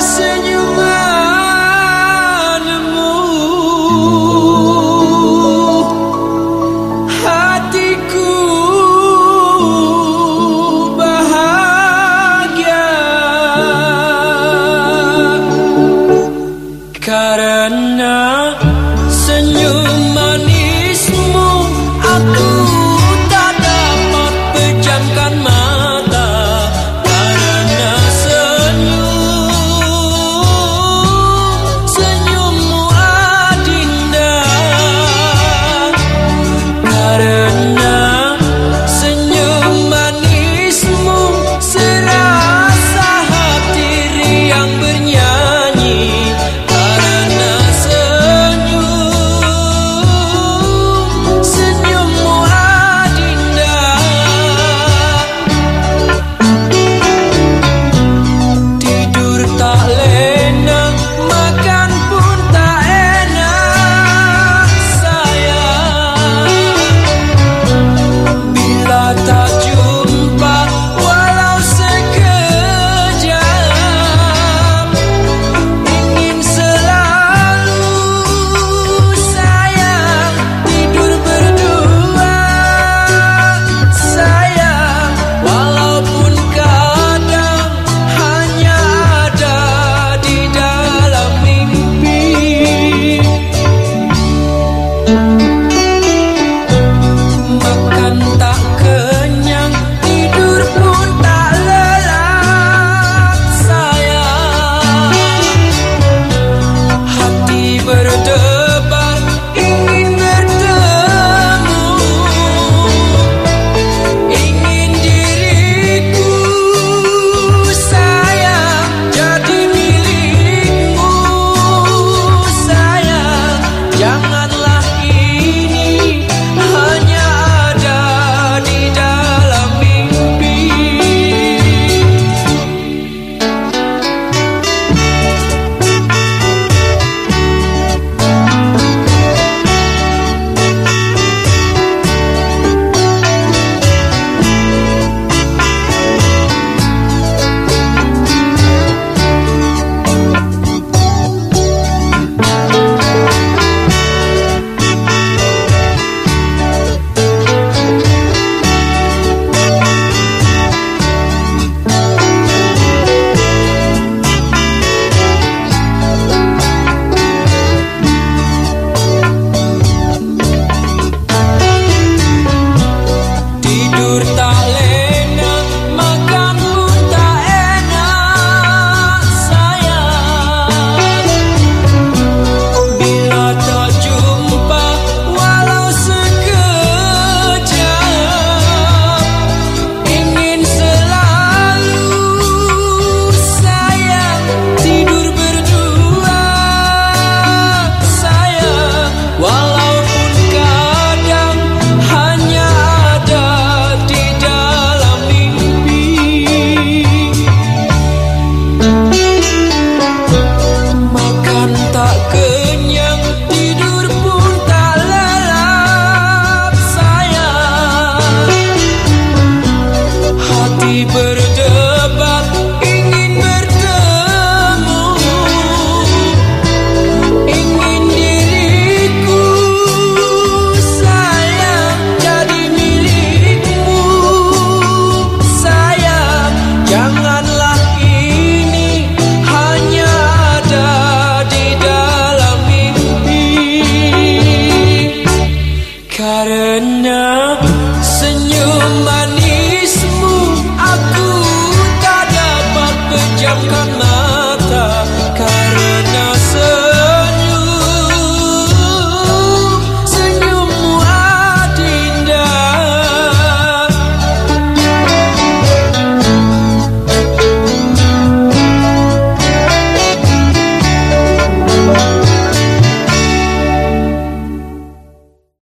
Karena